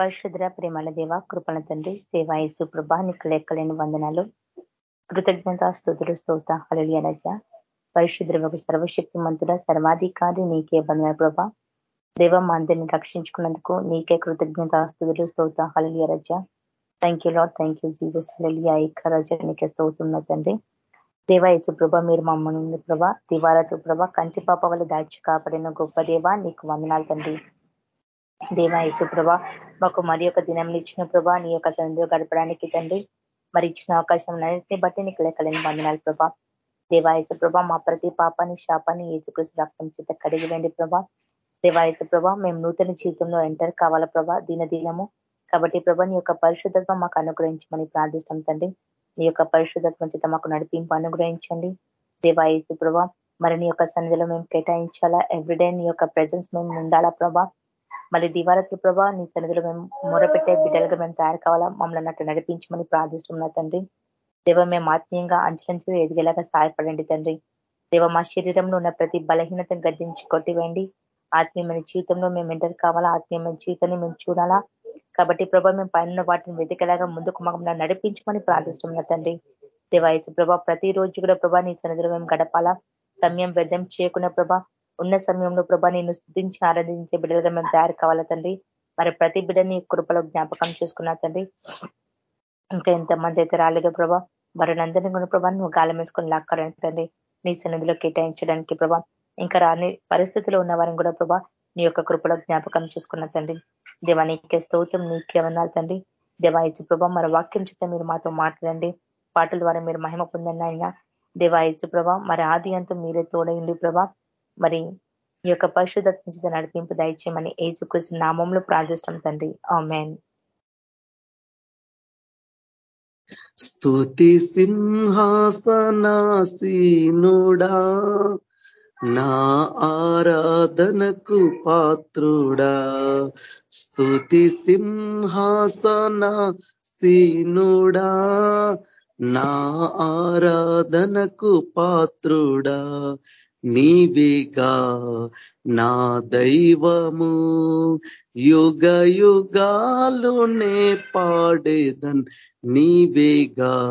పరిశుద్ర ప్రేమల దేవ కృపణ తండ్రి సేవాయసు ప్రభా నీకు లెక్కలేని వందనాలు. కృతజ్ఞత స్థుతులు స్తోత హళలియ రజ. పరిశుద్ర సర్వశక్తి మంతుడ సర్వాధికారి నీకే వందన ప్రభా. దేవ మా అందరిని రక్షించుకున్నందుకు నీకే కృతజ్ఞత స్థుతులు స్తోత హళలియ రజ. Thank you Lord thank you Jesus హళలియ ఐక్క రజ నీకే స్తోతున్న తండ్రి. దేవాయసు ప్రభ మీరు మమ్మల్ని ప్రభా దివారతు ప్రభ కంటి పాప వల్ల దాచి కాపాడిన గొప్ప దేవ నీకు వందనాలు తండ్రి. దేవా ప్రభ మాకు మరి యొక్క దినం ఇచ్చిన ప్రభా నీ యొక్క సన్నిధిలో గడపడానికి తండ్రి మరి ఇచ్చిన అవకాశం అన్నింటినీ బట్టి నీకు లెక్కలేని వందనాలు ప్రభా. దేవాయసు ప్రభా మా ప్రతి పాపాన్ని శాపాన్ని ఏసుకృష్ణ రక్తం చేత కడిగివేండి ప్రభా. దేవాయసు ప్రభా మేము నూతన జీవితంలో ఎంటర్ కావాలా ప్రభా దినము కాబట్టి ప్రభా నీ యొక్క పరిశుద్ధత్వం మాకు అనుగ్రహించమని ప్రార్థిస్తాం తండ్రి. నీ యొక్క పరిశుద్ధత్వం చేత మాకు నడిపింపు అనుగ్రహించండి. దేవాయసు ప్రభా మరి నీ యొక్క సన్నిధిలో మేము కేటాయించాలా? ఎవ్రీడే నీ యొక్క ప్రజెన్స్ మేము ఉండాలా ప్రభా? మళ్ళీ దివారతి ప్రభా నీ సన్నిధిలో మేము మొరపెట్టే బిడ్డలుగా మేము తయారు కావాలా? మమ్మల్ని అన్నట్టు నడిపించమని ప్రార్థిస్తున్నా తండ్రి. దేవ మేము ఆత్మీయంగా అంచులంచు ఎదిగేలాగా సహాయపడండి తండ్రి. దేవ మా శరీరంలో ఉన్న ప్రతి బలహీనతను గద్దించి కొట్టివేయండి. ఆత్మీయమైన జీవితంలో మేము ఎంటర్ కావాలా? ఆత్మీయమైన జీవితాన్ని మేము చూడాలా? కాబట్టి ప్రభా మేము పైన వాటిని వెతికేలాగా ముందుకు మమ్మల్ని నడిపించమని ప్రార్థిస్తున్నా తండ్రి. దేవాయసు ప్రభా ప్రతిరోజు కూడా ప్రభా నీ సన్నిధిలో మేము గడపాలా? సమయం వ్యర్థం చేయకుండా ప్రభా ఉన్న సమయంలో ప్రభా నేను స్థుతించి ఆరాధించే బిడ్డలుగా మేము తయారు కావాలా తండ్రి? మరి ప్రతి బిడ్డని కృపలో జ్ఞాపకం చేసుకున్నా తండ్రి. ఇంకా ఎంతమంది అయితే రాలేదో ప్రభా అందరినీ కూడా ప్రభా నువ్వు గాలం వేసుకొని లాక్కరని తండ్రి నీ సన్నిధిలో కేటాయించడానికి ప్రభా ఇంకా రాని పరిస్థితిలో ఉన్న వారిని కూడా ప్రభా నీ యొక్క కృపలో జ్ఞాపకం చూసుకున్న తండ్రి. దేవా నీకే స్తోత్రం నీకే వందాలి తండ్రి. దేవా ఇచ్చి ప్రభా మరి వాక్యం చేత మీరు మాతో మాట్లాడండి. పాటల ద్వారా మీరు మహిమ పొందండి ఆయన. దేవా ఇచ్చు ప్రభా మరి ఆది అంతా మీరే తోడయండి ప్రభా మరి ఈ యొక్క పరిశుద్ధ నడిపింపు దయచేయమని ఏజుకృష్ణ నామంలో ప్రార్థిస్తాం తండ్రి. ఆమెన్. స్తుతి సింహాసనాసీనుడా నా ఆరాధనకు పాత్రుడా. స్తుతి సింహాసన సీనుడా నా ఆరాధనకు పాత్రుడా. నీవేగా నా దైవము యుగ యుగాలు నే పాడేదన్. నీవేగా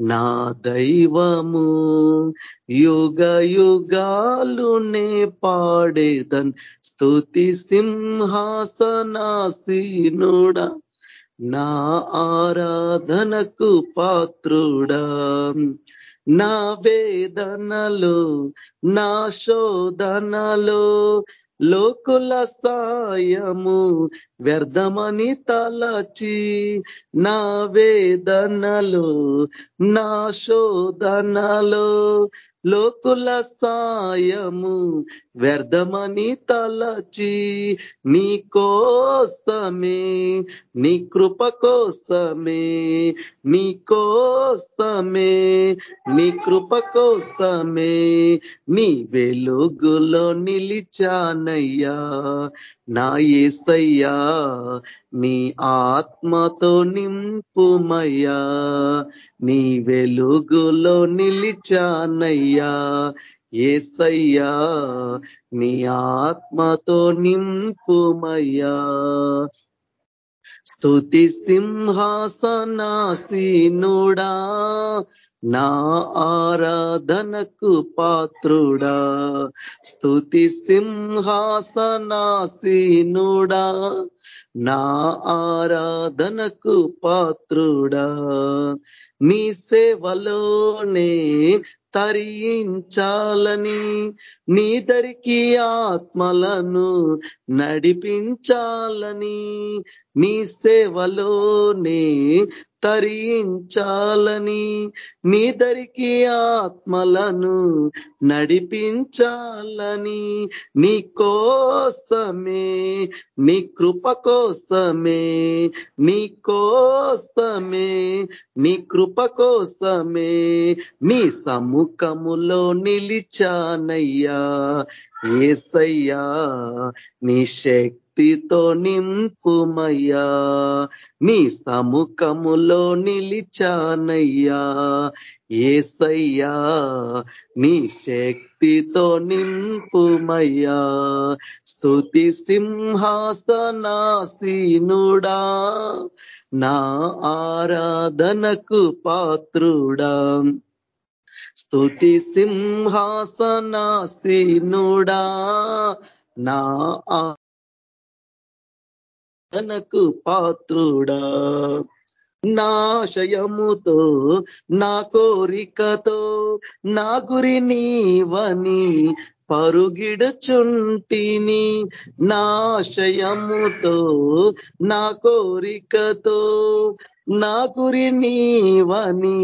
నా దైవము యుగ యుగాలు నే పాడేదన్. స్తుతి సింహాసనాసీనుడా నా ఆరాధనకు పాత్రుడా. నా వేదనలు నా శోధనలు లోకుల సాయము వ్యర్థమని తలచి నా వేదనలు నా శోధనలు. లోకుల సాయము వ్యర్థమని తలచి నీ కోసమే నీ కృప కోసమే నీ కోసమే నీ కృప కోసమే నీ వెలుగులో నిలిచానయ్యా. నా ఏసయ్యా నీ ఆత్మతో నింపుమయ్యా నీ వెలుగులో నిలిచానయ్యా. ఏసయ్యా నీ ఆత్మతో నింపుమయ్యా. స్తుతి సింహాసనాసీనుడా నా ఆరాధనకు పాత్రుడా స్థుతి సింహాసనాసీనుడా నా ఆరాధనకు పాత్రుడా. నీ సేవలోనే తరించాలని నీదరికి ఆత్మలను నడిపించాలని నీ సేవలోనే తరించాలని నీదరికి ఆత్మలను నడిపించాలని నీ కోసమే నీ కృప కోసమే నీ కోసమే నీ కృప కృప కోసమే నీ సముఖములో నిలిచానయ్యా. ఏసయ్యా నీ శక్తితో నింపుమయ్యా నీ సముఖములో నిలిచానయ్యా. ఏసయ్యా నీ శక్తితో నింపుమయ్యా. స్తుతి సింహాసనాసీనుడా నా ఆరాధనకు పాత్రుడా. స్తుతి సింహాసనాసీనుడా నా తనకు పాత్రుడా. నాశయముతో నా కోరికతో నా గురి నీవని పరుగిడుచుంటిని. నాశయముతో నా కోరికతో నా గురి నీవని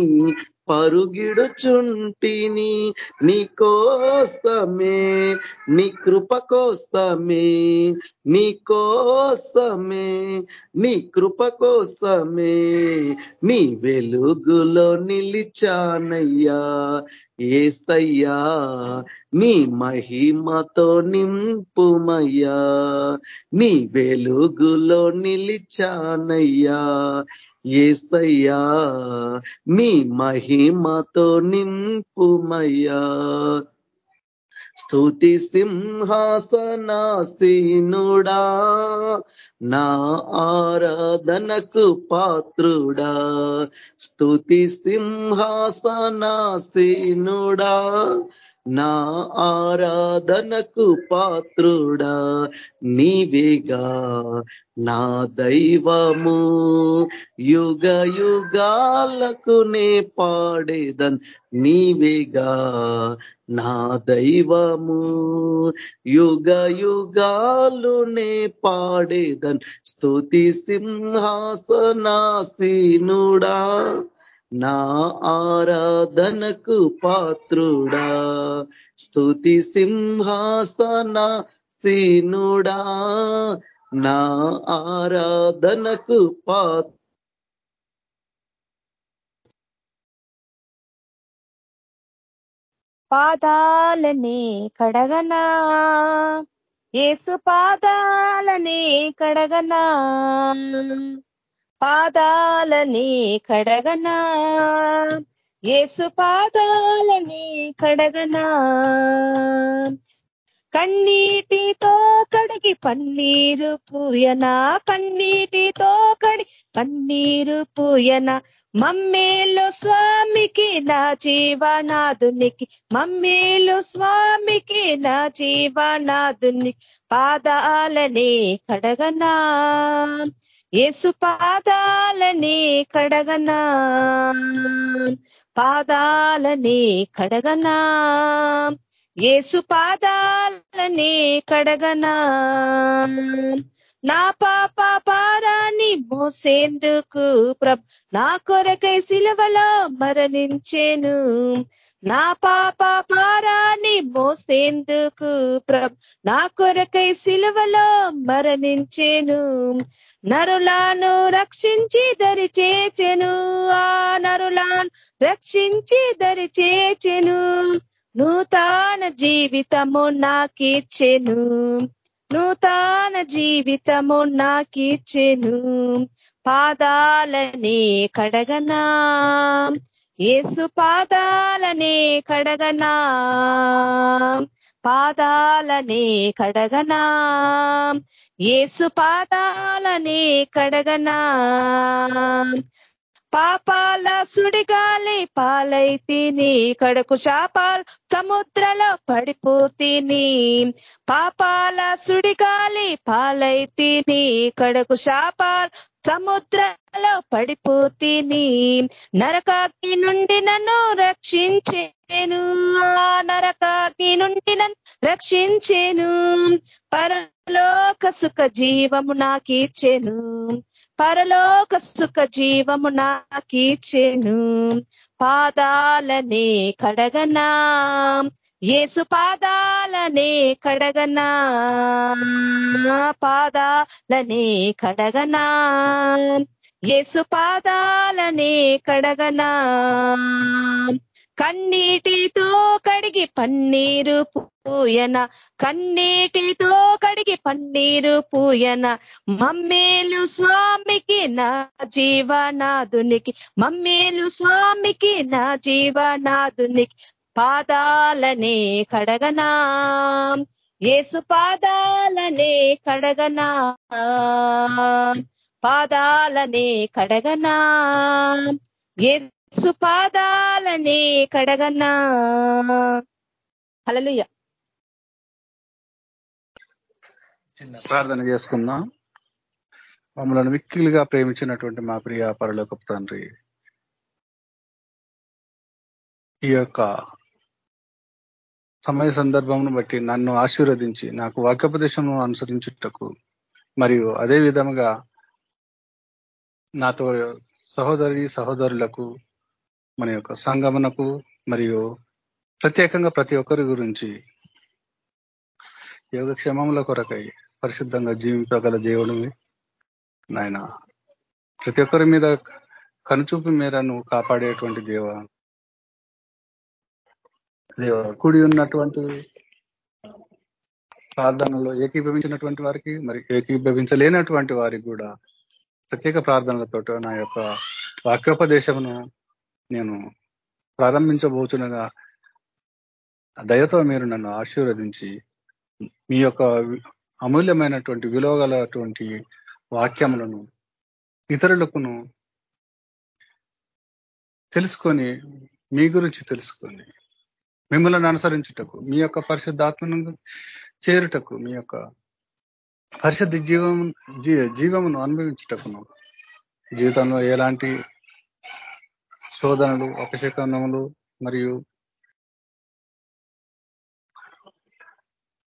పరుగిడుచుంటిని నీ కోసమే నీ కృప కోసమే నీ కోసమే నీ కృప కోసమే నీ వెలుగులో నిలిచానయ్యా. ఏసయ్యా నీ మహిమతో నింపుమయ్యా. నీ వెలుగులో నిలిచానయ్యా. ఏస్తయ్యా మీ మహిమతో నింపుమయ్యా. స్థుతి సింహాసనాసీనుడా నా ఆరాధనకు పాత్రుడా. స్థుతి సింహాసనాసీనుడా నా ఆరాధనకు పాత్రుడా నీవేగా నా దైవము. యుగ యుగాలకు నే పాడేదన్ నీవేగా నా దైవము. యుగ యుగాలు నే పాడేదన్ స్తుతి సింహాసనాసీనుడా. నా ఆరాధనకు పాత్రుడా స్థుతి సింహాసన సీనుడా. నా ఆరాధనకు పాత్ర పాదాలని కడగనా? ఏసు పాదాలని కడగనా? పాదాలని కడగనా? ఏసు పాదాలని కడగనా? కన్నీటితో కడిగి పన్నీరు పూయనా? కన్నీటితో కడి పన్నీరు పూయన? మమ్మేలు స్వామికి నా జీవనాథునికి మమ్మేలు స్వామికి నా జీవనాథునికి పాదాలని కడగనా? యేసు పాదాలని కడగనా? పాదాలని కడగనా? ఏసు పాదాలని కడగనా? నా పాప పారాన్ని మోసేందుకు ప్రభ నా కొరకై శిలవలో మరణించేను. నా పాప పారాన్ని మోసేందుకు ప్రభ నా కొరకై సిలువలో మరణించేను. నరులాను రక్షించి దరి చేచెను ఆ నరులాను రక్షించి దరి చేచెను నూతన జీవితము నాకిచ్చెను. నూతన జీవితము నాకిచ్చెను. పాదాలని కడగనా. ఏసు పాదాలని కడగనా? పాదాలనే కడగనా? ఏసు పాదాలనే కడగనా? పాపాల సుడిగాలి పాలైతిని కడకు శాపాలు సముద్రలో పడిపోతిని. పాపాల సుడిగాలి పాలైతిని కడకు శాపాలు సముద్రంలో పడిపోతిని నరకాగ్ని నుండి నన్ను రక్షించేను. ఆ నరకాగ్ని నుండి నన్ను రక్షించేను. పరలోక సుఖ జీవము నాకీర్చెను పరలోక సుఖ జీవము నాకీర్చెను పాదాలనే కడగనా. ఏసు పాదాలనే కడగనా? పాదాలనే కడగనా? ఏసు పాదాలనే కడగనా? కన్నీటితో కడిగి పన్నీరు పూయన కన్నీటితో కడిగి పన్నీరు పూయన మమ్మేలు స్వామికి నా జీవనాధునికి మమ్మేలు స్వామికి నా జీవనాధునికి పాదాలనే కడగనా. ఏసు పాదాలనే కడగనా. పాదాలనే కడగనా. ఏసు పాదాలనే కడగనా. హలలుయ చిన్న ప్రార్థన చేసుకుందాం. మమ్మల్ని మిక్కిలిగా ప్రేమించినటువంటి మా ప్రియ పరలోకపు తండ్రి ఈ యొక్క సమయ సందర్భంను బట్టి నన్ను ఆశీర్వదించి నాకు వాక్యోపదేశం అనుసరించుటకు మరియు అదే విధముగా నాతో సహోదరి సహోదరులకు మన యొక్క సంగమనకు మరియు ప్రత్యేకంగా ప్రతి ఒక్కరి గురించి యోగక్షేమముల కొరకై పరిశుద్ధంగా జీవించగల దేవుడు నాయన. ప్రతి ఒక్కరి మీద కనుచూపు నువ్వు కాపాడేటువంటి దేవ. కూడి ఉన్నటువంటి ప్రార్థనలో ఏకీభవించినటువంటి వారికి మరి ఏకీభవించలేనటువంటి వారికి కూడా ప్రత్యేక ప్రార్థనలతో నా యొక్క వాక్యోపదేశమును నేను ప్రారంభించబోతుండగా దయతో మీరు నన్ను ఆశీర్వదించి మీ యొక్క అమూల్యమైనటువంటి విలువగలటువంటి వాక్యములను ఇతరులకును తెలుసుకొని మీ గురించి తెలుసుకొని మిమ్మల్ని అనుసరించుటకు మీ యొక్క పరిశుద్ధాత్మను చేరుటకు మీ యొక్క పరిశుద్ధ జీవము జీవమును అనుభవించుటకును. జీవితంలో ఎలాంటి శోధనలు అపశకనములు మరియు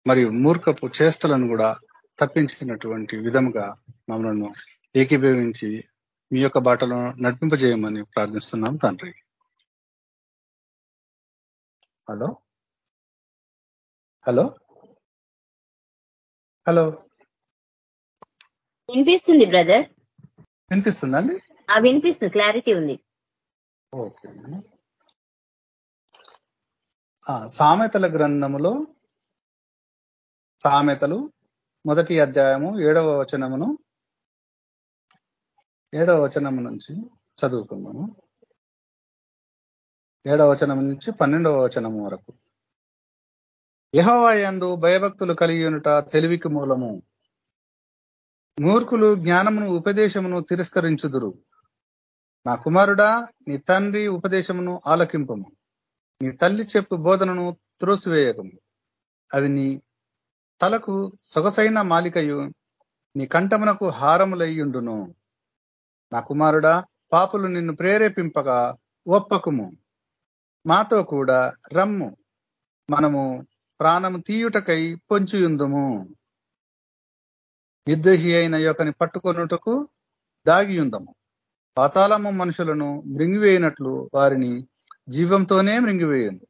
మరియు మూర్ఖపు చేష్టలను కూడా తప్పించినటువంటి విధముగా మమ్మల్ని ఏకీభవించి మీ యొక్క బాటలో నడిపింపజేయమని ప్రార్థిస్తున్నాం తండ్రి. హలో? హలో? హలో? వినిపిస్తుంది బ్రదర్? వినిపిస్తుందండి? వినిపిస్తుంది. క్లారిటీ ఉంది. ఓకే. సామెతల గ్రంథములో సామెతలు మొదటి అధ్యాయము ఏడవ వచనమును ఏడవ వచనము నుంచి చదువుకుందాము. ఏడవ వచనం నుంచి పన్నెండవ వచనము వరకు. యహోవాయందు భయభక్తులు కలిగి ఉంట తెలివికి మూలము. మూర్ఖులు జ్ఞానమును ఉపదేశమును తిరస్కరించుదురు. నా కుమారుడా నీ తండ్రి ఉపదేశమును ఆలకింపము. నీ తల్లి చెప్పు బోధనను త్రోసివేయకము. అవి నీ తలకు సొగసైన మాలికయు నీ కంఠమునకు హారములయ్యుండును. నా కుమారుడా పాపులు నిన్ను ప్రేరేపింపగా ఒప్పకుము. మాతో కూడా రమ్ము. మనము ప్రాణము తీయుటకై పొంచియుందుము. నిర్దేశి అయిన యొక్కని పట్టుకొనుటకు దాగియుందము. పాతాళము మనుషులను మృంగివేయినట్లు వారిని జీవంతోనే మృంగివేయందు.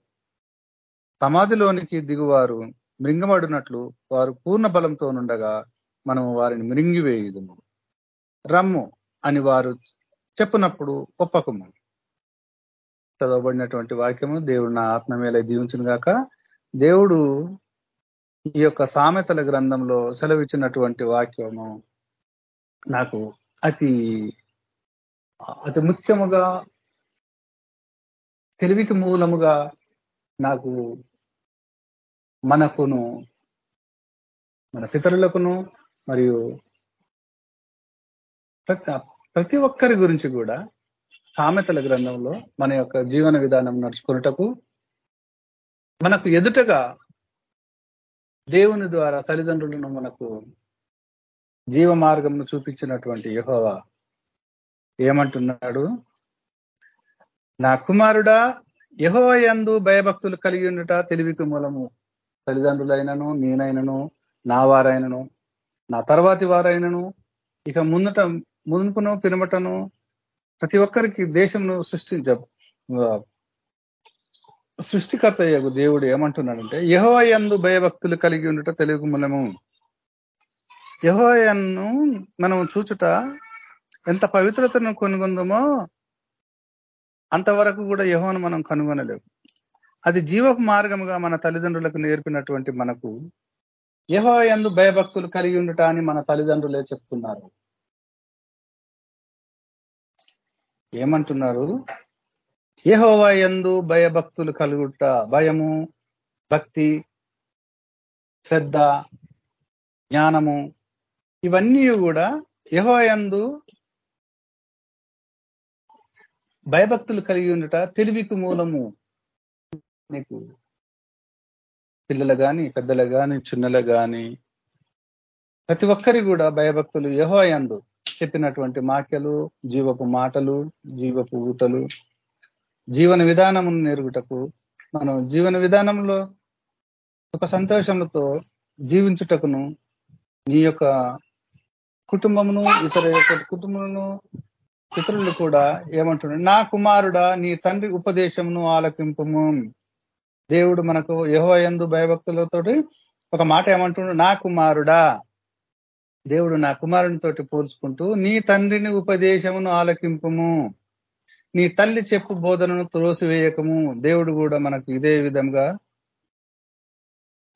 సమాధిలోనికి దిగువారు మృంగబడినట్లు వారు పూర్ణ బలంతో నుండగా మనము వారిని మృంగివేయుదుము. రమ్ము అని వారు చెప్పినప్పుడు ఒప్పకము. చదవబడినటువంటి వాక్యము దేవుడు నా ఆత్మ మేల దీవించిన గాక. దేవుడు ఈ యొక్క సామెతల గ్రంథంలో సెలవిచ్చినటువంటి వాక్యము నాకు అతి అతి ముఖ్యముగా తెలివికి మూలముగా నాకు మనకును మన పితరులకును మరియు ప్రతి ప్రతి ఒక్కరి గురించి కూడా సామెతల గ్రంథంలో మన యొక్క జీవన విధానం నడుచుకున్నటకు మనకు ఎదుటగా దేవుని ద్వారా తల్లిదండ్రులను మనకు జీవ మార్గంను చూపించినటువంటి యహోవా ఏమంటున్నాడు? నా కుమారుడా యహోవ ఎందు భయభక్తులు కలిగి ఉండుట తెలివికి మూలము. తల్లిదండ్రులైనను నేనైనను నా వారైనను నా తర్వాతి వారైనను ఇక ముందట మునుపును పినమటను ప్రతి ఒక్కరికి దేశంను సృష్టించ సృష్టికర్త అయ్యకు దేవుడు ఏమంటున్నాడంటే యహోయందు భయభక్తులు కలిగి ఉండుట తెలుగు మూలము. యహోయన్ను మనం చూచుట ఎంత పవిత్రతను కనుగొందామో అంతవరకు కూడా యహోను మనం కనుగొనలేము. అది జీవపు మార్గముగా మన తల్లిదండ్రులకు నేర్పినటువంటి మనకు యహో ఎందు భయభక్తులు కలిగి ఉండట అని మన తల్లిదండ్రులే చెప్తున్నారు. ఏమంటున్నారు? యహోవా ఎందు భయభక్తులు కలుగుట భయము భక్తి శ్రద్ధ జ్ఞానము ఇవన్నీ కూడా యహో ఎందు భయభక్తులు కలిగి ఉండట తెలివికి మూలము. నీకు పిల్లలు కానీ పెద్దలు కానీ చిన్నలు కానీ ప్రతి ఒక్కరి కూడా భయభక్తులు యహో యందు. చెప్పినటువంటి మాక్యలు జీవపు మాటలు జీవపు ఊటలు జీవన విధానమును నేరుగుటకు మనం జీవన విధానంలో ఒక సంతోషంతో జీవించుటకును నీ యొక్క కుటుంబమును ఇతర యొక్క కుటుంబమును ఇతరులు కూడా ఏమంటున్నారు? నా కుమారుడా నీ తండ్రి ఉపదేశమును ఆలకింపము. దేవుడు మనకు యహో ఎందు భయభక్తులతోటి ఒక మాట ఏమంటున్నాడు? నా కుమారుడా. దేవుడు నా కుమారునితోటి పోల్చుకుంటూ నీ తండ్రిని ఉపదేశమును ఆలకింపము. నీ తల్లి చెప్పు బోధనను త్రోసివేయకము. దేవుడు కూడా మనకు ఇదే విధంగా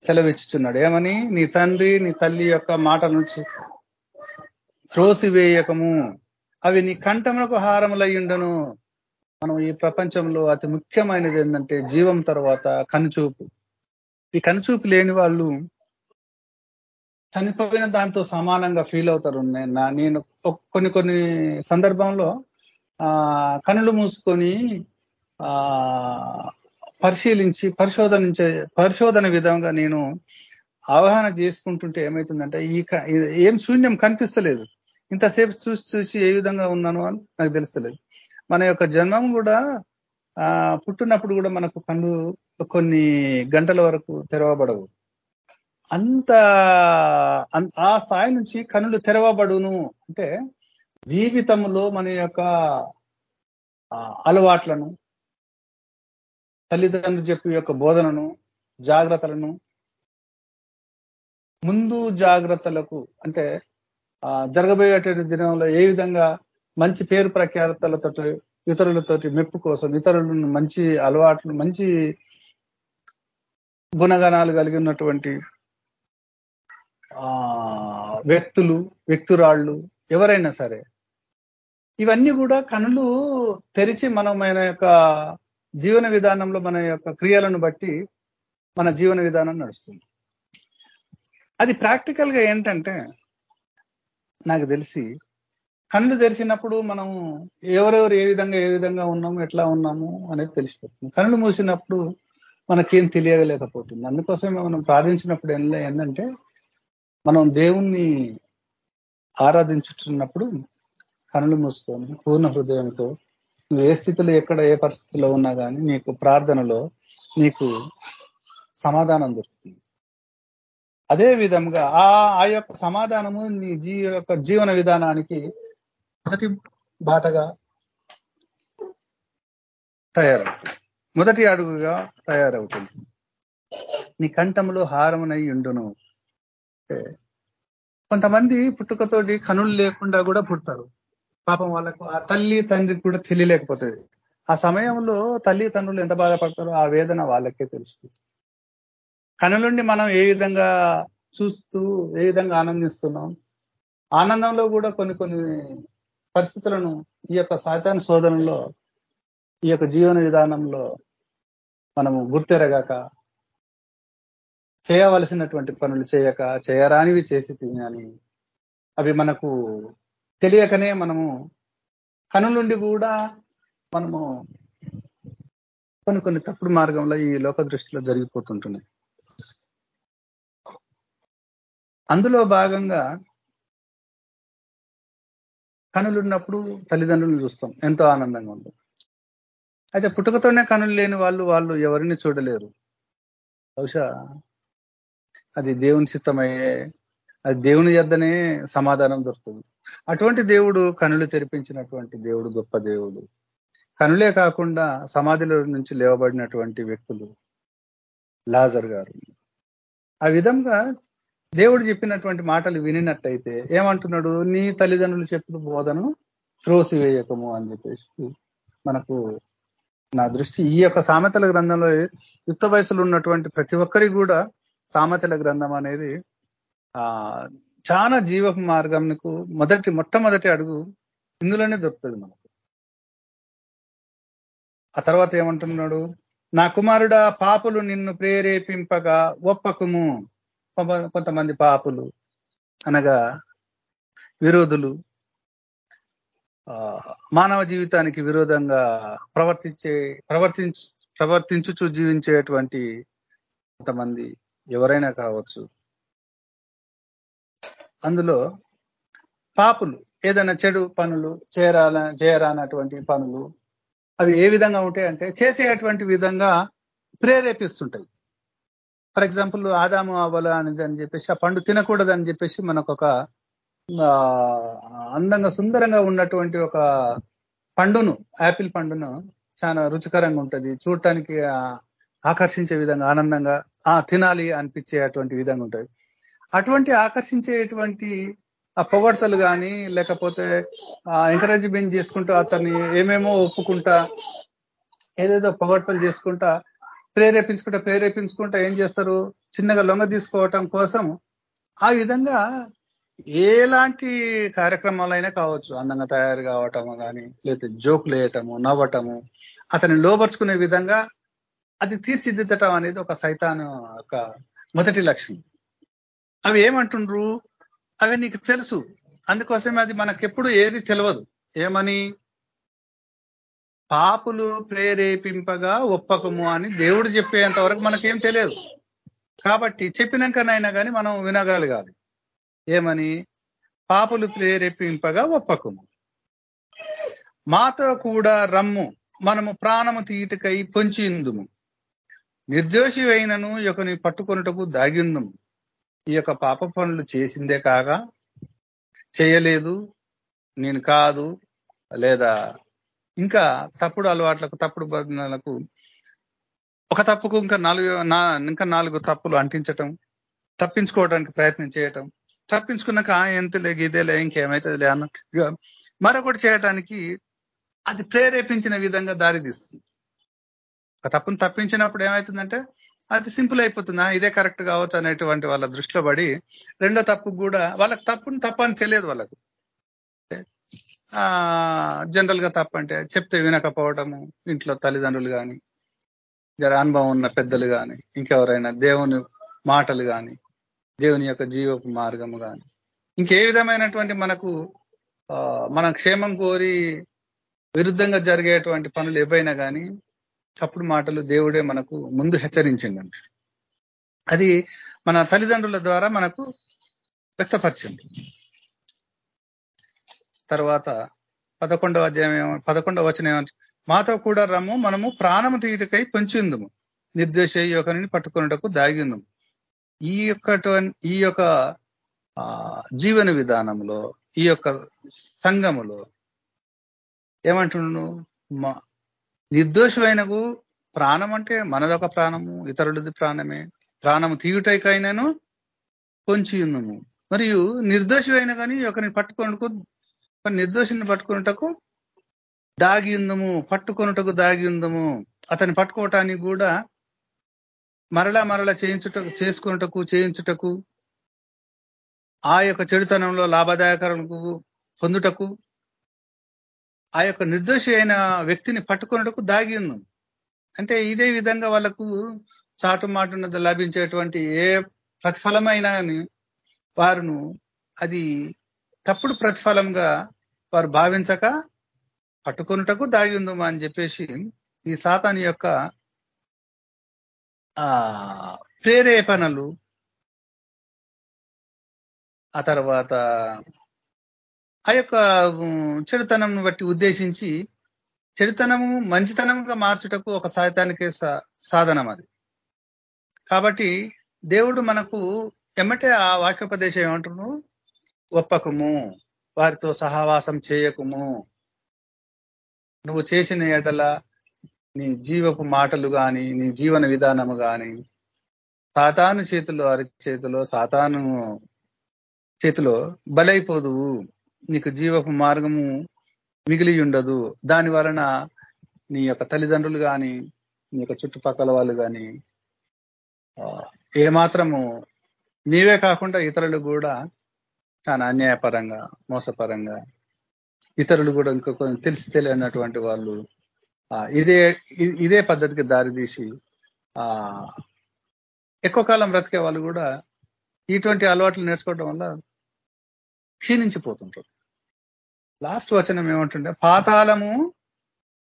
సెలవిచ్చుచున్నాడు. ఏమని? నీ తండ్రి నీ తల్లి యొక్క మాట నుంచి త్రోసివేయకము. అవి నీ కంఠములకు హారములయ్యుండను. మనం ఈ ప్రపంచంలో అతి ముఖ్యమైనది ఏంటంటే జీవం తర్వాత కనుచూపు. ఈ కనుచూపు లేని వాళ్ళు చనిపోయిన దాంతో సమానంగా ఫీల్ అవుతారు. నేను కొన్ని కొన్ని సందర్భంలో ఆ కనులు మూసుకొని పరిశీలించి పరిశోధనించే పరిశోధన విధంగా నేను అవగాహన చేసుకుంటుంటే ఏమవుతుందంటే ఈ ఏం శూన్యం కనిపిస్తలేదు. ఇంతసేపు చూసి చూసి ఏ విధంగా ఉన్నాను అని నాకు తెలుస్తలేదు. మన యొక్క జన్మం కూడా పుట్టినప్పుడు కూడా మనకు కళ్ళు కొన్ని గంటల వరకు తెరవబడవు. అంత ఆ స్థాయి నుంచి కనులు తెరవబడును అంటే జీవితంలో మన యొక్క అలవాట్లను తల్లిదండ్రులు చెప్పి యొక్క బోధనను జాగ్రత్తలను ముందు జాగ్రత్తలకు అంటే జరగబోయేటువంటి దినంలో ఏ విధంగా మంచి పేరు ప్రఖ్యాతలతో ఇతరులతోటి మెప్పు కోసం ఇతరులను మంచి అలవాట్లు మంచి గుణగణాలు కలిగి ఉన్నటువంటి వ్యక్తులు వ్యక్తురాళ్ళు ఎవరైనా సరే ఇవన్నీ కూడా కనులు తెరిచి మనం మన యొక్క జీవన విధానంలో మన యొక్క క్రియలను బట్టి మన జీవన విధానం నడుస్తుంది. అది ప్రాక్టికల్గా ఏంటంటే నాకు తెలిసి కళ్ళు తెరిచినప్పుడు మనం ఎవరెవరు ఏ విధంగా ఏ విధంగా ఉన్నాము ఎట్లా ఉన్నాము అనేది తెలిసిపోతుంది. కళ్ళు మూసినప్పుడు మనకేం తెలియలేకపోతుంది అందుకోసమే మనం ప్రార్థించినప్పుడు ఏంటంటే మనం దేవుణ్ణి ఆరాధించుతున్నప్పుడు కనులు మూసుకొని పూర్ణ హృదయంతో. నువ్వు ఏ స్థితిలో ఎక్కడ ఏ పరిస్థితిలో ఉన్నా కానీ నీకు ప్రార్థనలో నీకు సమాధానం దొరుకుతుంది. అదే విధంగా ఆ ఆ యొక్క సమాధానము నీ జీ యొక్క జీవన విధానానికి మొదటి బాటగా తయారవుతుంది. మొదటి అడుగుగా తయారవుతుంది. నీ కంఠంలో హారమునై ఉండును. కొంతమంది పుట్టుకతోటి కనులు లేకుండా కూడా పుడతారు. పాపం వాళ్ళకు ఆ తల్లి తండ్రికి కూడా తెలియలేకపోతుంది. ఆ సమయంలో తల్లి తండ్రులు ఎంత బాధపడతారో ఆ వేదన వాళ్ళకే తెలుసుకుంటుంది కనులుండి మనం ఏ విధంగా చూస్తూ ఏ విధంగా ఆనందిస్తున్నాం? ఆనందంలో కూడా కొన్ని కొన్ని పరిస్థితులను ఈ యొక్క సాతాన శోధనలో ఈ యొక్క జీవన విధానంలో మనము గుర్తెరగాక చేయవలసినటువంటి పనులు చేయక చేయరానివి చేసి తిని అవి మనకు తెలియకనే మనము కనులుండి కూడా మనము కొన్ని కొన్ని తప్పుడు మార్గంలో ఈ లోక దృష్టిలో జరిగిపోతుంటున్నాయి. అందులో భాగంగా కనులున్నప్పుడు తల్లిదండ్రులను చూస్తాం. ఎంతో ఆనందంగా ఉంటుంది అయితే పుట్టుకతోనే కనులు లేని వాళ్ళు వాళ్ళు ఎవరిని చూడలేరు. బహుశా అది దేవుని చిత్తమయ్యే అది దేవుని యొద్దనే సమాధానం దొరుకుతుంది. అటువంటి దేవుడు కనులు తెరిపించినటువంటి దేవుడు గొప్ప దేవుడు. కనులే కాకుండా సమాధిలో నుంచి లేవబడినటువంటి వ్యక్తులు లాజర్ గారు. ఆ విధంగా దేవుడు చెప్పినటువంటి మాటలు వినినట్టయితే ఏమంటున్నాడు? నీ తల్లిదండ్రులు చెప్పిన త్రోసి త్రోసివేయకము అని చెప్పేసి మనకు నా దృష్టి. ఈ యొక్క సామెతల గ్రంథంలో యుక్త వయసులో ఉన్నటువంటి ప్రతి ఒక్కరికి కూడా సామెతల గ్రంథం అనేది ఆ చాలా జీవ మార్గంకు మొదటి మొట్టమొదటి అడుగు ఇందులోనే దొరుకుతుంది మనకు. ఆ తర్వాత ఏమంటున్నాడు? నా కుమారుడా పాపులు నిన్ను ప్రేరేపింపగా ఒప్పకుము. కొంతమంది పాపులు అనగా విరోధులు మానవ జీవితానికి విరోధంగా ప్రవర్తించే ప్రవర్తించు ప్రవర్తించుచు జీవించేటువంటి కొంతమంది ఎవరైనా కావచ్చు. అందులో పాపులు ఏదైనా చెడు పనులు చేరాల చేయరానటువంటి పనులు అవి ఏ విధంగా ఉంటాయంటే చేసేటువంటి విధంగా ప్రేరేపిస్తుంటాయి. ఫర్ ఎగ్జాంపుల్ ఆదాము అవ్వల అనేది అని చెప్పేసి ఆ పండు తినకూడదని చెప్పేసి మనకు ఒక అందంగా సుందరంగా ఉన్నటువంటి ఒక పండును యాపిల్ పండును చాలా రుచికరంగా ఉంటుంది. చూడటానికి ఆకర్షించే విధంగా ఆనందంగా ఆ తినాలి అనిపించే అటువంటి విధంగా ఉంటుంది. అటువంటి ఆకర్షించేటువంటి ఆ పొగడతలు కానీ లేకపోతే ఎంకరేజ్మెంట్ చేసుకుంటూ అతన్ని ఏమేమో ఒప్పుకుంటా ఏదేదో పొగడతలు చేసుకుంటా ప్రేరేపించుకుంటా ప్రేరేపించుకుంటా ఏం చేస్తారు? చిన్నగా లొంగ తీసుకోవటం కోసం ఆ విధంగా ఎలాంటి కార్యక్రమాలైనా కావచ్చు. అందంగా తయారు కావటము కానీ లేకపోతే జోకులు వేయటము నవ్వటము అతన్ని లోపరుచుకునే విధంగా అది తీర్చిదిద్దటం అనేది ఒక సైతాను ఒక మొదటి లక్ష్యం అవి ఏమంటుండ్రు? అవి నీకు తెలుసు. అందుకోసమే అది మనకెప్పుడు ఏది తెలియదు ఏమని? పాపులు ప్రేరేపింపగా ఒప్పకము అని దేవుడు చెప్పేంత వరకు మనకేం తెలియదు. కాబట్టి చెప్పినాకనైనా కానీ మనం వినగలగాలి. ఏమని? పాపులు ప్రేరేపింపగా ఒప్పకము. మాతో కూడా రమ్ము. మనము ప్రాణము తీటుకై పొంచిందుము నిర్దోషి అయినను యొక్కని పట్టుకొనుటకు దాగిందుము ఈ యొక్క పాప పనులు చేసిందే కాక చేయలేదు నేను కాదు లేదా ఇంకా తప్పుడు అలవాట్లకు తప్పుడు బంధనలకు ఒక తప్పుకు ఇంకా నాలుగు ఇంకా నాలుగు తప్పులు అంటించటం తప్పించుకోవడానికి ప్రయత్నం చేయటం తప్పించుకున్నాక ఎంతలే ఇదేలే ఇంకేమైతుందిలే అన్నట్టుగా మరొకటి చేయటానికి అది ప్రేరేపించిన విధంగా దారితీస్తుంది తీస్తుంది. తప్పును తప్పించినప్పుడు ఏమవుతుందంటే అది సింపుల్ అయిపోతుందా. ఇదే కరెక్ట్ కావచ్చు అనేటువంటి వాళ్ళ దృష్టిలో పడి రెండో తప్పు కూడా వాళ్ళకి తప్పుని తప్ప అని తెలియదు వాళ్ళకు. జనరల్గా తప్పంటే చెప్తే వినకపోవటము ఇంట్లో తల్లిదండ్రులు కానీ జర అనుభవం ఉన్న పెద్దలు కానీ ఇంకెవరైనా దేవుని మాటలు కానీ దేవుని యొక్క జీవపు మార్గము కానీ ఇంకే విధమైనటువంటి మనకు మన క్షేమం కోరి విరుద్ధంగా జరిగేటువంటి పనులు ఏవైనా కానీ తప్పుడు మాటలు దేవుడే మనకు ముందు హెచ్చరించిండంట. అది మన తల్లిదండ్రుల ద్వారా మనకు వ్యక్తపరిచింది తర్వాత పదకొండవ అధ్యాయం పదకొండవ వచనం ఏమంటే మాతో కూడా రమ్ము మనము ప్రాణము తీయటకై పొంచిందుము నిర్దేశ యొక్కని పట్టుకున్నటకు దాగిందము ఈ యొక్క ఈ యొక్క జీవన విధానంలో ఈ యొక్క సంఘములో ఏమంటున్నాను నిర్దోషమైనకు ప్రాణం అంటే మనదొక ప్రాణము ఇతరులది ప్రాణమే. ప్రాణము తీయుటైకైనాను పొంచి ఉన్నము మరియు నిర్దోషమైన కానీ ఒకరిని పట్టుకొనుటకు నిర్దోషిని పట్టుకున్నటకు దాగి ఉందము పట్టుకొనుటకు దాగి ఉందము అతన్ని పట్టుకోవటానికి కూడా మరలా మరలా చేయించుటకు చేసుకున్నటకు చేయించుటకు ఆ యొక్క చెడుతనంలో లాభదాయకరణకు పొందుటకు ఆ యొక్క నిర్దోషి అయిన వ్యక్తిని పట్టుకున్నటకు దాగి ఉందాం అంటే ఇదే విధంగా వాళ్ళకు చాటు మాటున్నది లభించేటువంటి ఏ ప్రతిఫలమైనా వారును అది తప్పుడు ప్రతిఫలంగా వారు భావించక పట్టుకొనుటకు దాగి ఉందమా అని చెప్పేసి ఈ సాతాని యొక్క ఆ ప్రేరేపణలు. ఆ తర్వాత ఆ యొక్క చెడుతనం బట్టి ఉద్దేశించి చెడుతనము మంచితనంగా మార్చుటకు ఒక సాహిత్యానికి సాధనం అది. కాబట్టి దేవుడు మనకు ఎమ్మటే ఆ వాక్యోపదేశం ఏమంటును ఒప్పకము వారితో సహవాసం చేయకుము. నువ్వు చేసిన ఎడల నీ జీవపు మాటలు కానీ నీ జీవన విధానము కానీ సాతాను చేతిలో అరి చేతిలో సాతాను చేతిలో బలైపోదువు. నీకు జీవపు మార్గము మిగిలి ఉండదు దాని వలన నీ యొక్క తల్లిదండ్రులు కానీ నీ యొక్క చుట్టుపక్కల వాళ్ళు కానీ ఏమాత్రము నీవే కాకుండా ఇతరులు కూడా చాలా అన్యాయపరంగా మోసపరంగా ఇతరులు కూడా ఇంకొక తెలిసి తెలియనటువంటి వాళ్ళు ఇదే ఇదే పద్ధతికి దారితీసి ఆ ఎక్కువ కాలం బ్రతికే వాళ్ళు కూడా ఇటువంటి అలవాట్లు నేర్చుకోవడం వల్ల క్షీణించిపోతుంటారు. లాస్ట్ వచనం ఏమంటుండే పాతాళము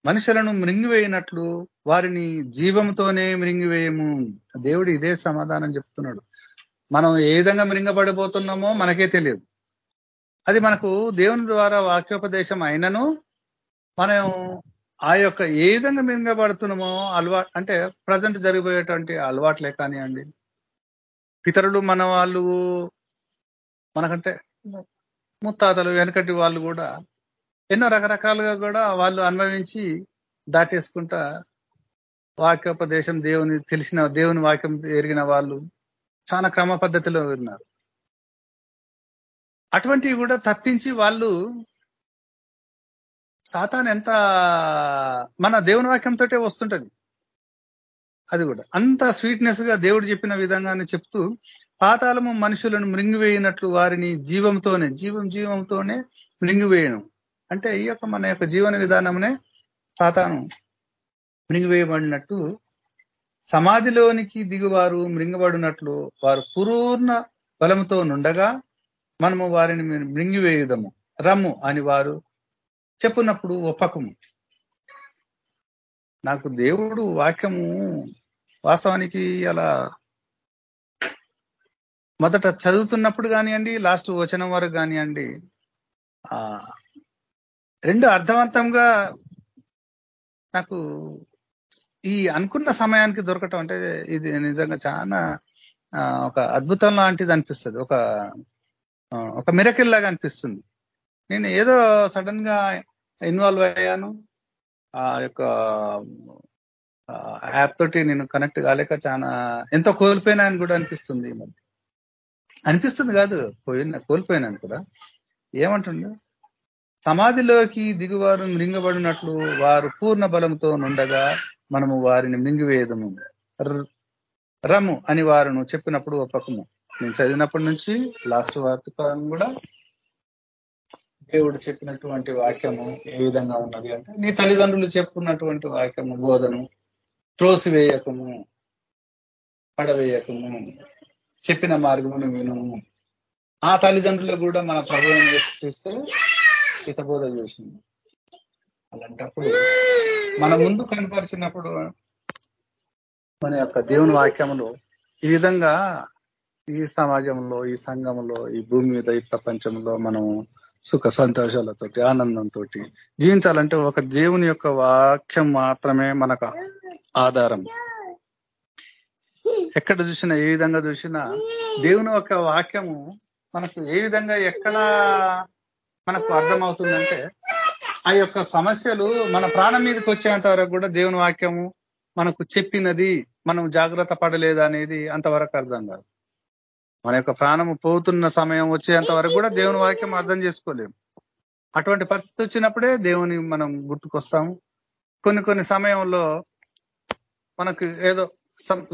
మనుషులను మృంగివేయనట్లు వారిని జీవంతోనే మృంగివేయము. దేవుడు ఇదే సమాధానం చెప్తున్నాడు. మనం ఏ విధంగా మృంగబడిపోతున్నామో మనకే తెలియదు. అది మనకు దేవుని ద్వారా వాక్యోపదేశం అయినను మనం ఆ యొక్క ఏ విధంగా మింగబడుతున్నామో అలవా అంటే ప్రజెంట్ జరిగిపోయేటువంటి అలవాట్లే కానివ్వండి పితరులు మన వాళ్ళు మనకంటే ముత్తాతలు వెనకటి వాళ్ళు కూడా ఎన్నో రకరకాలుగా కూడా వాళ్ళు అనుభవించి దాటేసుకుంటా వాక్యోపదేశం దేవుని తెలిసిన దేవుని వాక్యం ఎరిగిన వాళ్ళు చాలా క్రమ పద్ధతిలో ఉన్నారు. అటువంటివి కూడా తప్పించి వాళ్ళు సాతాన్ ఎంత మన దేవుని వాక్యంతో వస్తుంటది. అది కూడా అంత స్వీట్నెస్గా దేవుడు చెప్పిన విధంగానే చెప్తూ పాతాళము మనుషులను మృంగివేయినట్లు వారిని జీవంతోనే జీవం జీవంతోనే మృంగివేయడం అంటే ఈ యొక్క మన యొక్క జీవన విధానమునే సాతాను మృంగివేయబడినట్టు సమాధిలోనికి దిగువారు మృంగబడినట్లు వారు పూర్ణ బలముతో నుండగా మనము వారిని మృంగివేయుదము. రమ్ము అని వారు చెప్పినప్పుడు ఒప్పకము. నాకు దేవుడు వాక్యము వాస్తవానికి అలా మొదట చదువుతున్నప్పుడు కానివ్వండి లాస్ట్ వచనం వరకు కానివ్వండి రెండు అర్థవంతంగా నాకు ఈ అనుకున్న సమయానికి దొరకటం అంటే ఇది నిజంగా చాలా ఒక అద్భుతం లాంటిది అనిపిస్తుంది. ఒక ఒక మిరకిల్ లాగా అనిపిస్తుంది. నేను ఏదో సడన్గా ఇన్వాల్వ్ అయ్యాను. ఆ యొక్క యాప్ తోటి నేను కనెక్ట్ కాలేక చాలా ఎంతో కోల్పోయినాయని కూడా అనిపిస్తుంది ఈ మధ్య. అనిపిస్తుంది కాదు. పోయిన కోల్పోయినాను కూడా. ఏమంటుండే? సమాధిలోకి దిగువారు మృంగబడినట్లు వారు పూర్ణ బలంతో నుండగా మనము వారిని మృంగివేయదము. రము అని వారును చెప్పినప్పుడు ఒప్పకము. నేను చదివినప్పటి నుంచి లాస్ట్ వార్తకాలం కూడా దేవుడు చెప్పినటువంటి వాక్యము ఏ విధంగా ఉన్నది అంటే నీ తల్లిదండ్రులు చెప్పుకున్నటువంటి వాక్యము బోధను త్రోసివేయకము పడవేయకము. చెప్పిన మార్గమును వినము ఆ తల్లిదండ్రులు కూడా మన ప్రభుత్వం చూస్తే హితబోధ చేసింది. అలాంటప్పుడు మన ముందు కనపరిచినప్పుడు మన యొక్క దేవుని వాక్యములు ఈ విధంగా ఈ సమాజంలో ఈ సంఘంలో ఈ భూమి మీద ఈ ప్రపంచంలో మనం సుఖ సంతోషాలతోటి ఆనందంతో జీవించాలంటే ఒక దేవుని యొక్క వాక్యం మాత్రమే మనకు ఆధారం. ఎక్కడ చూసినా ఏ విధంగా చూసినా దేవుని యొక్క వాక్యము మనకు ఏ విధంగా ఎక్కడ మనకు అర్థమవుతుందంటే ఆ యొక్క సమస్యలు మన ప్రాణం మీదకి వచ్చేంత వరకు కూడా దేవుని వాక్యము మనకు చెప్పినది మనం జాగ్రత్త పడలేదు అనేది అంతవరకు అర్థం కాదు. మన యొక్క ప్రాణము పోతున్న సమయం వచ్చేంత వరకు కూడా దేవుని వాక్యం అర్థం చేసుకోలేము. అటువంటి పరిస్థితి వచ్చినప్పుడే దేవుని మనం గుర్తుకొస్తాము. కొన్ని కొన్ని సమయంలో మనకు ఏదో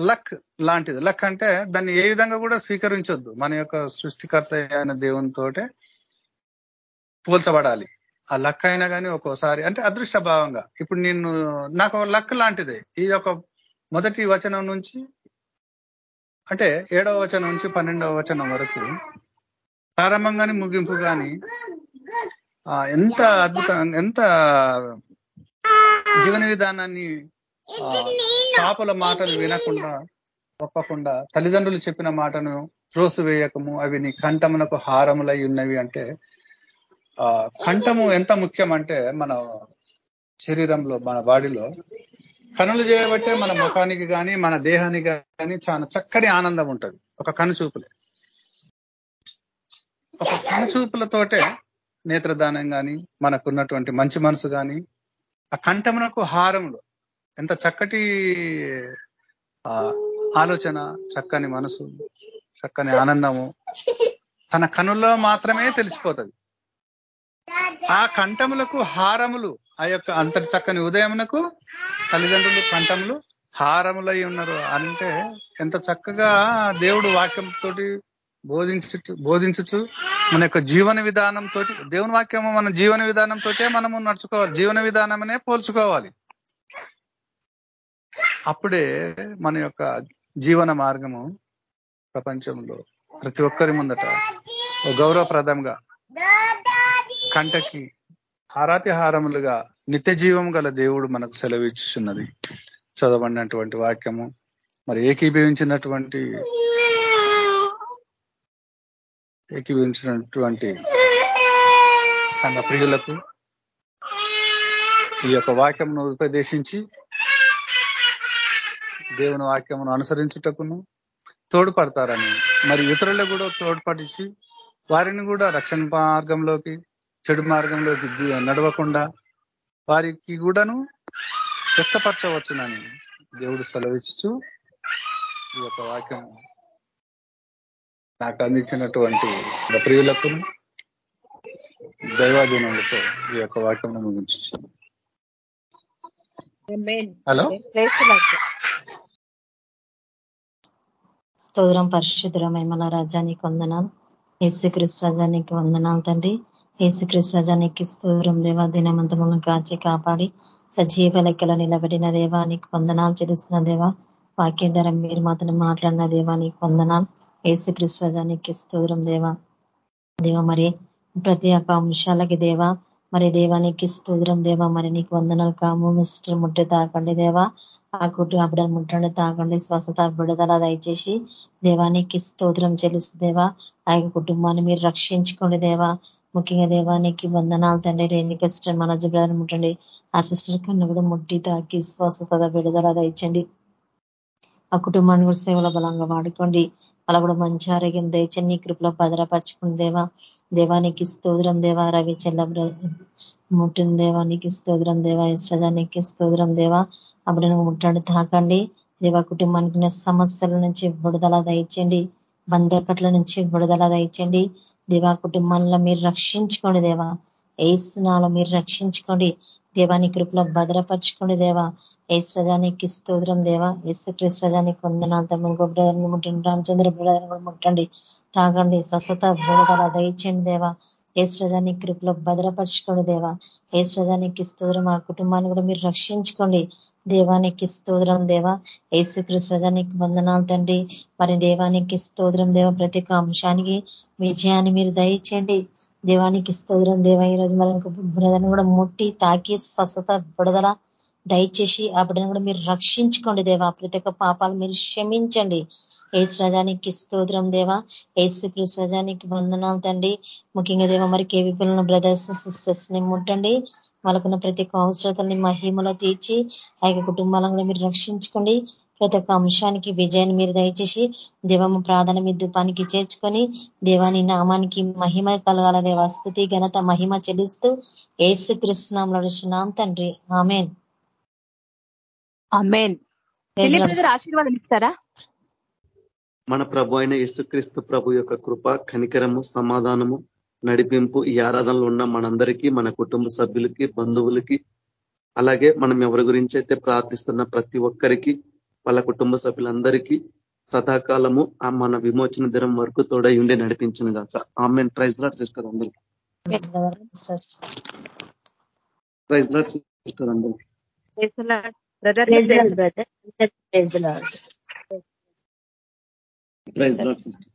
లక్ లాంటిది. లక్ అంటే దాన్ని ఏ విధంగా కూడా స్వీకరించొద్దు. మన యొక్క సృష్టికర్త అయిన దేవునితోటే పోల్చబడాలి. ఆ లక్ అయినా కానీ ఒక్కోసారి అంటే అదృష్ట భావంగా. ఇప్పుడు నిన్ను నాకు లక్ లాంటిదే. ఇది ఒక మొదటి వచనం నుంచి అంటే ఏడవ వచనం నుంచి పన్నెండవ వచనం వరకు ప్రారంభం కానీ ముగింపు కానీ ఎంత అద్భుతం ఎంత జీవన విధానాన్ని పాపల మాటలు వినకుండా ఒప్పకుండా తల్లిదండ్రులు చెప్పిన మాటను త్రోసు వేయకము. అవి నీ కంఠమునకు హారములై ఉన్నవి అంటే కంఠము ఎంత ముఖ్యం అంటే మన శరీరంలో మన బాడీలో. కనులు చేయబట్టే మన ముఖానికి కానీ మన దేహానికి కానీ చాలా చక్కని ఆనందం ఉంటుంది. ఒక కనుచూపులే ఒక కనుచూపులతోటే నేత్రదానం కానీ మనకున్నటువంటి మంచి మనసు కానీ ఆ కంఠమునకు హారములు. ఎంత చక్కటి ఆలోచన చక్కని మనసు చక్కని ఆనందము. తన కనుల్లో మాత్రమే తెలిసిపోతుంది. ఆ కంఠములకు హారములు ఆ యొక్క అంతటి చక్కని ఉదయమునకు తల్లిదండ్రులు కంఠములు హారములై ఉన్నారు అంటే ఎంత చక్కగా దేవుడు వాక్యంతో బోధించు బోధించచ్చు మన యొక్క జీవన విధానంతో దేవుని వాక్యము మన జీవన విధానంతో మనము నడుచుకోవాలి జీవన విధానమనే పోల్చుకోవాలి. అప్పుడే మన యొక్క జీవన మార్గము ప్రపంచంలో ప్రతి ఒక్కరి ముందట గౌరవప్రదంగా కంటకి హారాతిహారములుగా నిత్య జీవం గల దేవుడు మనకు సెలవిచ్చుచున్నది. చదవబడినటువంటి వాక్యము మరి ఏకీభవించినటువంటి ఏకీభవించినటువంటి సంఘ ప్రియులకు ఈ యొక్క వాక్యంను ఉపదేశించి దేవుని వాక్యమును అనుసరించుటకును తోడ్పడతారని. మరి ఇతరులకు కూడా తోడ్పడిచి వారిని కూడా రక్షణ మార్గంలోకి చెడు మార్గంలోకి నడవకుండా వారికి కూడాను వ్యక్తపరచవచ్చునని దేవుడు సెలవిచ్చు ఈ యొక్క వాక్యం నాకు అందించినటువంటి ప్రియులకు దైవాధీనులతో ఈ యొక్క వాక్యం ముగించు హలో స్తోత్రం పరిశుద్ధురమై మన రాజానికి వందనాలు. యేసుక్రీస్తు రాజానికి వందనాలు తండ్రి. యేసుక్రీస్తు రాజానికి స్తోత్రం దేవా దినమంతములను కాచి కాపాడి సజీవ లెక్కలో నిలబడిన దేవానికి వందనాలు చెల్లిస్తున్న దేవా. వాక్యం ధర మీరు మాత్రం మాట్లాడిన దేవానికి వందనాలు. యేసుక్రీస్తు రాజానికి స్తోత్రం దేవా. దేవ మరి ప్రతి ఒక్క అంశాలకి దేవా మరి దేవానికి స్తోత్రం దేవా మరి నీకు వందనాలు కాము. మిస్టర్ ముట్టి తాకండి దేవా. ఆ కుటుంబ బిడ్డలు ముట్టండి తాగండి స్వస్థత విడుదల దయచేసి దేవానికి స్తోత్రం చెల్లిస్తు దేవా ఆ యొక్క కుటుంబాన్ని మీరు రక్షించుకోండి దేవా. ముఖ్యంగా దేవానికి వందనాలు తండ్రి రేణి కష్టం మన బ్రదర్ ముట్టండి. ఆ సిస్టర్ కన్నా కూడా ముట్టి తాకి స్వస్థత విడుదల దయచండి. ఆ కుటుంబాన్ని కూడా సేవల బలంగా వాడుకోండి. అలా కూడా మంచి ఆరోగ్యం దయచండి నీ కృపలో భద్రపరచుకుని దేవా దేవానికి స్తోత్రం దేవా రవి చెల్ల ముట్టిన దేవానికి స్తోత్రం దేవా ఇష్టజానికి స్తోత్రం దేవా. అప్పుడు ముట్టండి తాకండి. దేవా కుటుంబానికి సమస్యల నుంచి విడుదల దయచండి బంధకట్ల నుంచి విడుదల దయచండి దేవా కుటుంబాల్లో మీరు రక్షించుకోండి దేవా. ఏసునాలో మీరు రక్షించుకోండి. దేవాని కృపలో భద్రపరచుకోండి దేవా. ఏసుజానికి స్తోత్రం దేవా. యేసుక్రీశ్వజానికి వందనాలు తమ్ముడు బ్రదర్ని ముట్టండి. రామచంద్ర బ్రదర్ని కూడా ముట్టండి. తాగండి. స్వస్థత విడుదల దయచండి దేవా. ఏశ్వజానికి కృపలో భద్రపరచుకోండి దేవా. ఏశ్వజానికి స్తోత్రం. ఆ కుటుంబాన్ని కూడా మీరు రక్షించుకోండి. దేవానికి స్తోత్రం దేవా. ఏసుక్రీశ్వజానికి వందనాలు తండ్రి. మరి దేవానికి స్తోత్రం దేవ. ప్రతి ఒక్క అంశానికి విజయాన్ని మీరు దయచేయండి. దేవానికి స్తోత్రం. దేవ ఈరోజు మనకు బ్రదర్ని కూడా ముట్టి తాకి స్వస్థత బుడదల దయచేసి ఆ బిడ్డను కూడా మీరు రక్షించుకోండి దేవా. ప్రతి ఒక్క పాపాలు మీరు క్షమించండి. ఏసు రజానికి స్తోత్రం దేవా. ఏసు కృష్ణజానికి వందనాలు తండ్రి. ముఖ్యంగా దేవ మరి కేవీపీలను బ్రదర్స్ సిస్టర్స్ని ముట్టండి. వాళ్ళకున్న ప్రతి ఒక్క అవసరతల్ని మహిమలో తీర్చి ఆ యొక్క కుటుంబాలను కూడా మీరు రక్షించుకోండి. ప్రతి ఒక్క అంశానికి విజయాన్ని మీరు దయచేసి దేవము ప్రాధాన్యం దుపానికి చేర్చుకొని దేవాని నామానికి మహిమ కలగాల దేవా. స్థుతి ఘనత మహిమ చెల్లిస్తూ ఏసు కృష్ణం నడుచున్నాం తండ్రి. ఆమెన్. ఆశీర్వాదం ఇస్తారా? మన ప్రభు అయిన యేసుక్రీస్తు ప్రభు యొక్క కృప కనికరము సమాధానము నడిపింపు ఈ ఆరాధనలో ఉన్న మనందరికీ మన కుటుంబ సభ్యులకి బంధువులకి అలాగే మనం ఎవరి గురించి అయితే ప్రార్థిస్తున్న ప్రతి ఒక్కరికి వాళ్ళ కుటుంబ సభ్యులందరికీ సదాకాలము ఆ మన విమోచన దినం వరకు తోడై ఉండి నడిపించిన గాక. ఆమెన్ ప్రైజ్ లాడ్ సిస్టర్ అందరికి ప్రైజ్ లాడ్ సిస్టర్ అందరికి బ్రదర్ ప్రైజ్ లాడ్ సిస్టర్